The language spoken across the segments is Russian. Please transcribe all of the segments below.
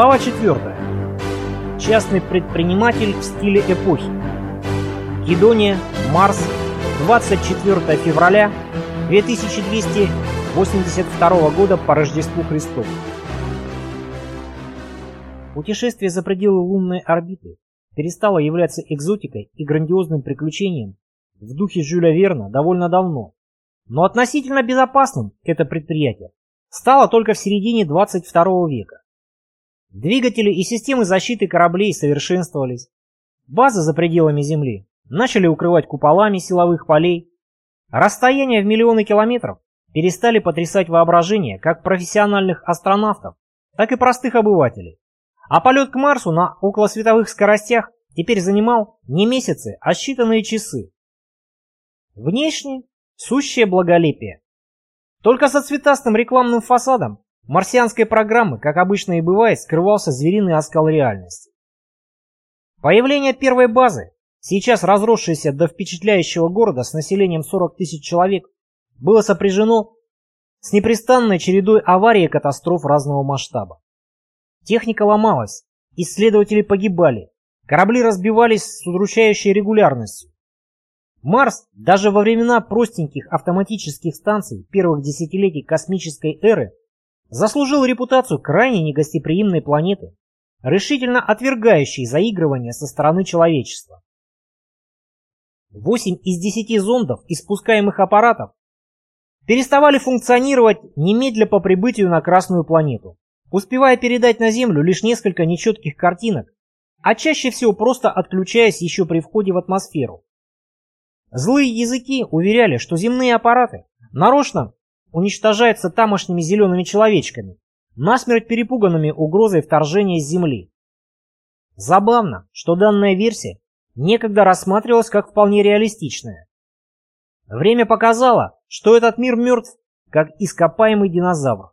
Глава 4. Частный предприниматель в стиле эпохи. Гедония, Марс, 24 февраля 2282 года по Рождеству Христову. Путешествие за пределы лунной орбиты перестало являться экзотикой и грандиозным приключением в духе Жюля Верна довольно давно, но относительно безопасным это предприятие стало только в середине 22 века. Двигатели и системы защиты кораблей совершенствовались. Базы за пределами Земли начали укрывать куполами силовых полей. Расстояния в миллионы километров перестали потрясать воображение как профессиональных астронавтов, так и простых обывателей. А полет к Марсу на околосветовых скоростях теперь занимал не месяцы, а считанные часы. Внешне сущее благолепие. Только со цветастым рекламным фасадом марсианской программы, как обычно и бывает, скрывался звериный оскал реальности. Появление первой базы, сейчас разросшейся до впечатляющего города с населением 40 тысяч человек, было сопряжено с непрестанной чередой аварий и катастроф разного масштаба. Техника ломалась, исследователи погибали, корабли разбивались с удручающей регулярностью. Марс даже во времена простеньких автоматических станций первых десятилетий космической эры заслужил репутацию крайне негостеприимной планеты, решительно отвергающей заигрывания со стороны человечества. Восемь из десяти зондов и спускаемых аппаратов переставали функционировать немедля по прибытию на Красную планету, успевая передать на Землю лишь несколько нечетких картинок, а чаще всего просто отключаясь еще при входе в атмосферу. Злые языки уверяли, что земные аппараты нарочно уничтожается тамошними зелеными человечками, насмерть перепуганными угрозой вторжения с Земли. Забавно, что данная версия некогда рассматривалась как вполне реалистичная. Время показало, что этот мир мертв, как ископаемый динозавр.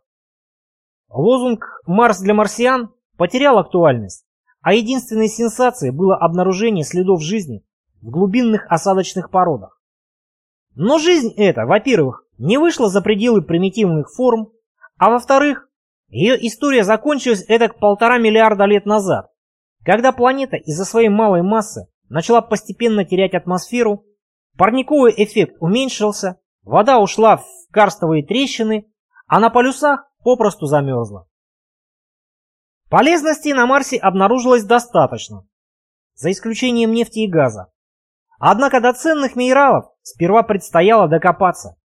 Лозунг «Марс для марсиан» потерял актуальность, а единственной сенсацией было обнаружение следов жизни в глубинных осадочных породах. Но жизнь эта, во-первых, не вышла за пределы примитивных форм, а во-вторых, ее история закончилась эдак полтора миллиарда лет назад, когда планета из-за своей малой массы начала постепенно терять атмосферу, парниковый эффект уменьшился, вода ушла в карстовые трещины, а на полюсах попросту замерзла. Полезностей на Марсе обнаружилось достаточно, за исключением нефти и газа. Однако до ценных минералов сперва предстояло докопаться.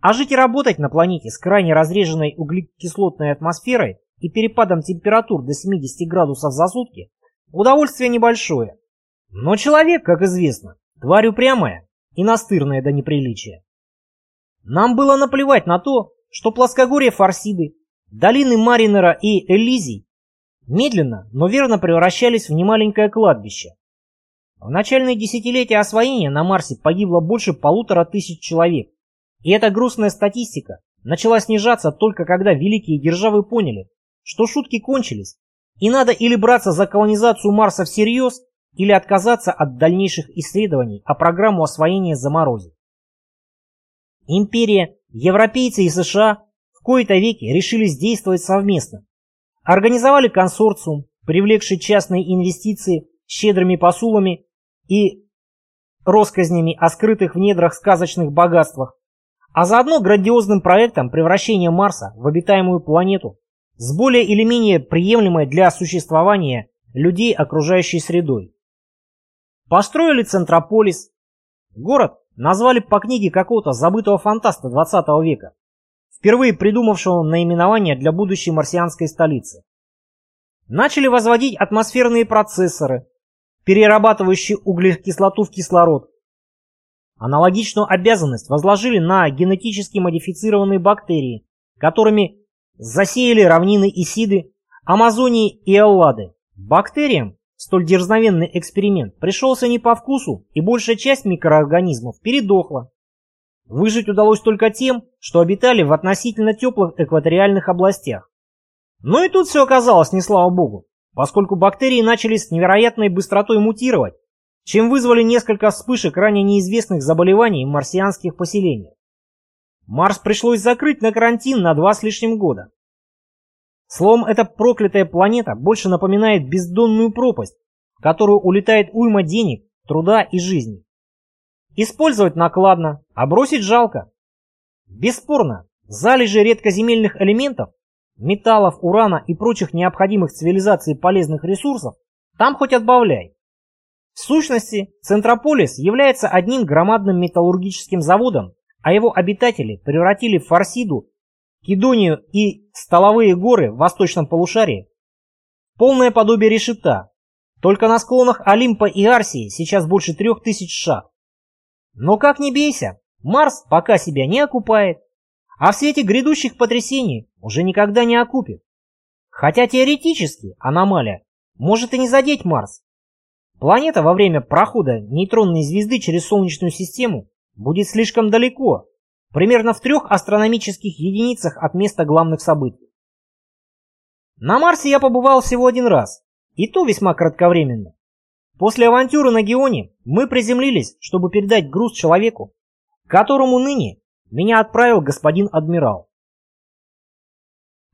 А жить и работать на планете с крайне разреженной углекислотной атмосферой и перепадом температур до 70 градусов за сутки – удовольствие небольшое. Но человек, как известно, тварь упрямая и настырная до неприличия. Нам было наплевать на то, что плоскогорье Фарсиды, долины Маринера и Элизий медленно, но верно превращались в немаленькое кладбище. В начальные десятилетия освоения на Марсе погибло больше полутора тысяч человек, и эта грустная статистика начала снижаться только когда великие державы поняли, что шутки кончились, и надо или браться за колонизацию Марса всерьез, или отказаться от дальнейших исследований, а программу освоения заморозить. Империя, европейцы и США в кои-то веки решились действовать совместно. Организовали консорциум, привлекший частные инвестиции щедрыми посулами и россказнями о скрытых в недрах сказочных богатствах, а заодно грандиозным проектом превращения Марса в обитаемую планету с более или менее приемлемой для существования людей окружающей средой. Построили Центрополис. Город назвали по книге какого-то забытого фантаста 20 века, впервые придумавшего наименование для будущей марсианской столицы. Начали возводить атмосферные процессоры, перерабатывающие углекислоту в кислород, Аналогичную обязанность возложили на генетически модифицированные бактерии, которыми засеяли равнины Исиды, Амазонии и Эллады. Бактериям столь дерзновенный эксперимент пришелся не по вкусу, и большая часть микроорганизмов передохла. Выжить удалось только тем, что обитали в относительно теплых экваториальных областях. Но и тут все оказалось не слава богу, поскольку бактерии начали с невероятной быстротой мутировать, чем вызвали несколько вспышек ранее неизвестных заболеваний в марсианских поселениях. Марс пришлось закрыть на карантин на два с лишним года. Словом, эта проклятая планета больше напоминает бездонную пропасть, в которую улетает уйма денег, труда и жизни. Использовать накладно, а бросить жалко. Бесспорно, залежи редкоземельных элементов, металлов, урана и прочих необходимых цивилизации полезных ресурсов там хоть отбавляй. В сущности, Центрополис является одним громадным металлургическим заводом, а его обитатели превратили Фарсиду, Кедонию и Столовые горы в восточном полушарии полное подобие решета. Только на склонах Олимпа и Арсии сейчас больше трех тысяч шаг. Но как ни бейся, Марс пока себя не окупает, а в свете грядущих потрясений уже никогда не окупит. Хотя теоретически аномалия может и не задеть Марс. Планета во время прохода нейтронной звезды через Солнечную систему будет слишком далеко, примерно в трех астрономических единицах от места главных событий. На Марсе я побывал всего один раз, и то весьма кратковременно. После авантюры на Геоне мы приземлились, чтобы передать груз человеку, которому ныне меня отправил господин адмирал.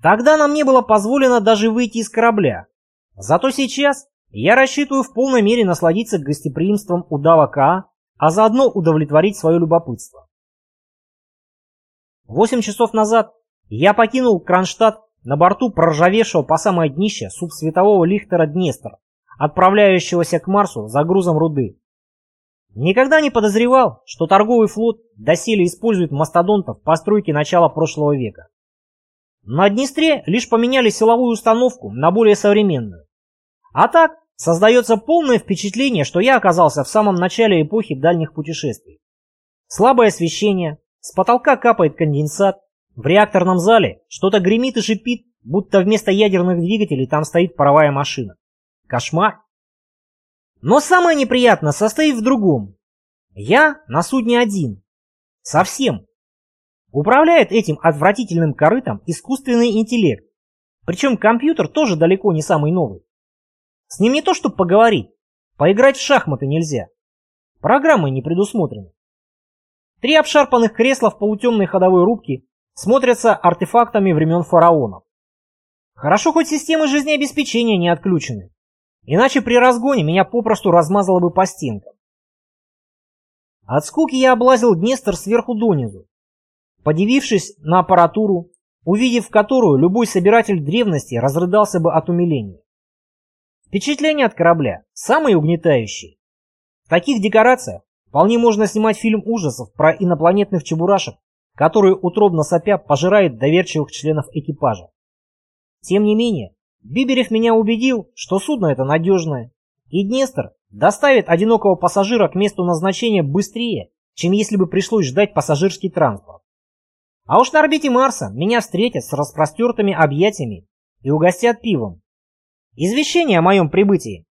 Тогда нам не было позволено даже выйти из корабля. Зато сейчас я рассчитываю в полной мере насладиться гостеприимством удава Каа, а заодно удовлетворить свое любопытство. Восемь часов назад я покинул Кронштадт на борту проржавевшего по самое днище субсветового лихтера Днестр отправляющегося к Марсу за грузом руды. Никогда не подозревал, что торговый флот доселе использует мастодонтов постройки начала прошлого века. На Днестре лишь поменяли силовую установку на более современную. А так, создается полное впечатление, что я оказался в самом начале эпохи дальних путешествий. Слабое освещение, с потолка капает конденсат, в реакторном зале что-то гремит и шипит, будто вместо ядерных двигателей там стоит паровая машина. Кошмар. Но самое неприятное состоит в другом. Я на судне один. Совсем. Управляет этим отвратительным корытом искусственный интеллект. Причем компьютер тоже далеко не самый новый. С ним не то что поговорить, поиграть в шахматы нельзя. Программы не предусмотрены. Три обшарпанных кресла в полутемной ходовой рубке смотрятся артефактами времен фараонов. Хорошо, хоть системы жизнеобеспечения не отключены. Иначе при разгоне меня попросту размазало бы по стенкам. От скуки я облазил Днестр сверху донизу. Подивившись на аппаратуру, увидев которую любой собиратель древности разрыдался бы от умиления. Впечатление от корабля самые угнетающие. В таких декорациях вполне можно снимать фильм ужасов про инопланетных чебурашек, которые утробно сопя пожирают доверчивых членов экипажа. Тем не менее, Биберев меня убедил, что судно это надежное, и Днестр доставит одинокого пассажира к месту назначения быстрее, чем если бы пришлось ждать пассажирский транспорт. А уж на орбите Марса меня встретят с распростертыми объятиями и угостят пивом. Извещение о моем прибытии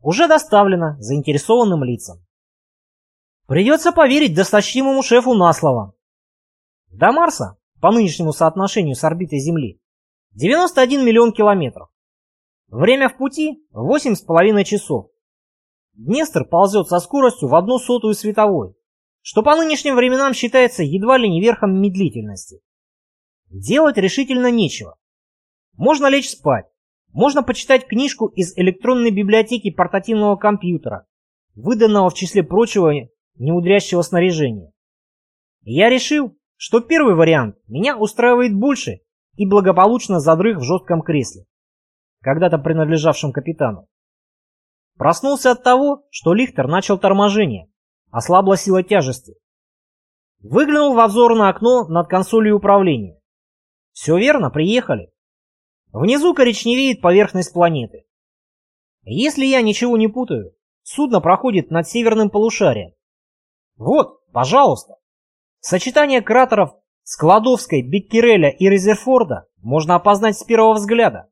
уже доставлено заинтересованным лицам. Придется поверить досточтимому шефу на слово. До Марса, по нынешнему соотношению с орбитой Земли, 91 миллион километров. Время в пути 8,5 часов. Днестр ползет со скоростью в одну сотую световой, что по нынешним временам считается едва ли не верхом медлительности. Делать решительно нечего. Можно лечь спать, можно почитать книжку из электронной библиотеки портативного компьютера, выданного в числе прочего неудрящего снаряжения. Я решил, что первый вариант меня устраивает больше и благополучно задрых в жестком кресле, когда-то принадлежавшем капитану. Проснулся от того, что лихтер начал торможение, ослабла сила тяжести. Выглянул в обзорное окно над консолью управления. Все верно, приехали. Внизу коричневеет поверхность планеты. Если я ничего не путаю, судно проходит над северным полушарием. Вот, пожалуйста. Сочетание кратеров Складовской, Беккереля и Резерфорда можно опознать с первого взгляда.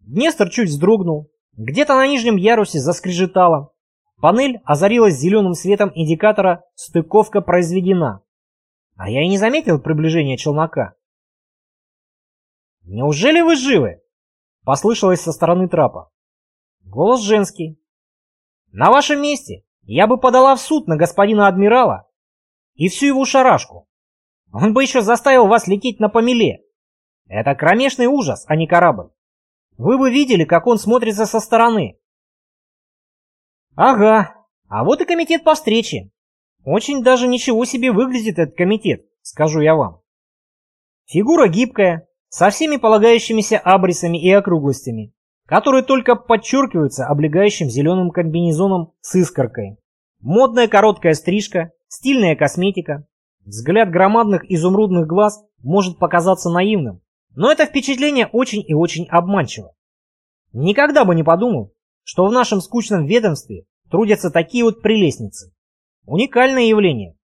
Днестр чуть вздрогнул, где-то на нижнем ярусе заскрежетало. Панель озарилась зеленым светом индикатора «Стыковка произведена». А я и не заметил приближения челнока. «Неужели вы живы?» — послышалось со стороны трапа. Голос женский. «На вашем месте я бы подала в суд на господина адмирала и всю его шарашку. Он бы еще заставил вас лететь на помеле. Это кромешный ужас, а не корабль. Вы бы видели, как он смотрится со стороны. Ага, а вот и комитет по встрече. Очень даже ничего себе выглядит этот комитет, скажу я вам. Фигура гибкая, со всеми полагающимися абрисами и округлостями, которые только подчеркиваются облегающим зеленым комбинезоном с искоркой. Модная короткая стрижка, стильная косметика. Взгляд громадных изумрудных глаз может показаться наивным, но это впечатление очень и очень обманчиво. Никогда бы не подумал, что в нашем скучном ведомстве трудятся такие вот прелестницы. Уникальное явление.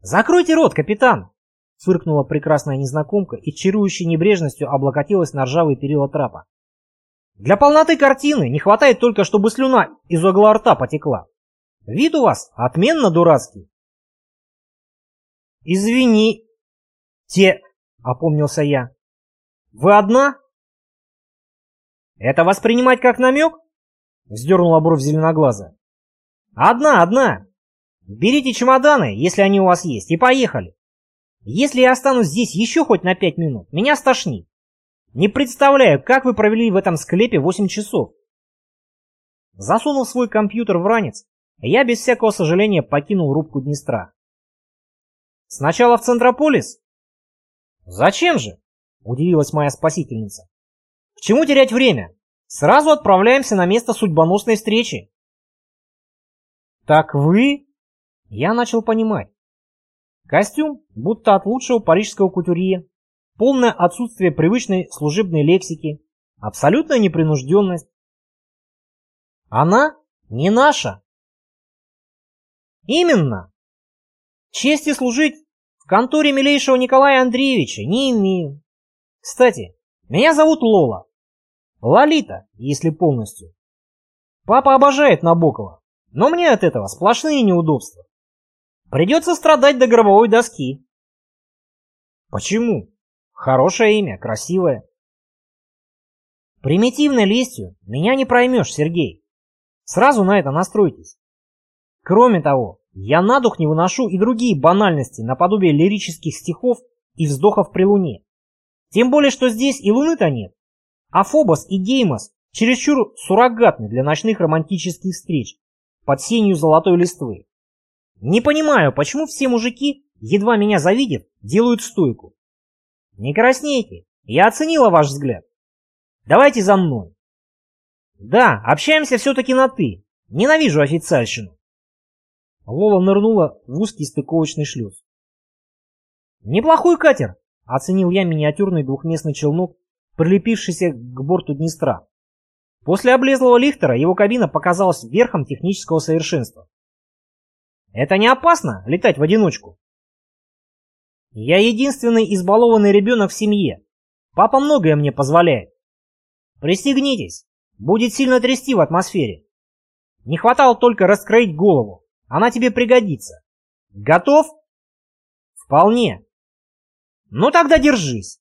«Закройте рот, капитан!» — фыркнула прекрасная незнакомка и чарующей небрежностью облокотилась на ржавый перила трапа. «Для полноты картины не хватает только, чтобы слюна из угла рта потекла. Вид у вас отменно дурацкий». «Извини, те...» — опомнился я. «Вы одна?» «Это воспринимать как намек?» — вздернула бровь зеленоглаза. «Одна, одна. Берите чемоданы, если они у вас есть, и поехали. Если я останусь здесь еще хоть на пять минут, меня стошнит. Не представляю, как вы провели в этом склепе восемь часов». Засунув свой компьютер в ранец, я без всякого сожаления покинул рубку Днестра. «Сначала в Центрополис?» «Зачем же?» — удивилась моя спасительница. «К чему терять время? Сразу отправляемся на место судьбоносной встречи». «Так вы...» Я начал понимать. Костюм, будто от лучшего парижского кутюрье, полное отсутствие привычной служебной лексики, абсолютная непринужденность. Она не наша. Именно. Чести служить в конторе милейшего Николая Андреевича не имею. Кстати, меня зовут Лола. Лолита, если полностью. Папа обожает Набокова, но мне от этого сплошные неудобства. Придется страдать до гробовой доски. Почему? Хорошее имя, красивое. Примитивной лестью меня не проймешь, Сергей. Сразу на это настройтесь. Кроме того, я на дух не выношу и другие банальности наподобие лирических стихов и вздохов при луне. Тем более, что здесь и луны-то нет. А Фобос и Геймос чересчур суррогатны для ночных романтических встреч под сенью золотой листвы. Не понимаю, почему все мужики, едва меня завидят, делают стойку. Не краснейте, я оценила ваш взгляд. Давайте за мной. Да, общаемся все-таки на «ты». Ненавижу официальщину. Лола нырнула в узкий стыковочный шлюз. «Неплохой катер», — оценил я миниатюрный двухместный челнок, прилепившийся к борту Днестра. После облезлого лихтера его кабина показалась верхом технического совершенства. «Это не опасно, летать в одиночку?» «Я единственный избалованный ребенок в семье. Папа многое мне позволяет. Пристегнитесь, будет сильно трясти в атмосфере. Не хватало только раскроить голову. Она тебе пригодится. Готов? Вполне. Ну тогда держись.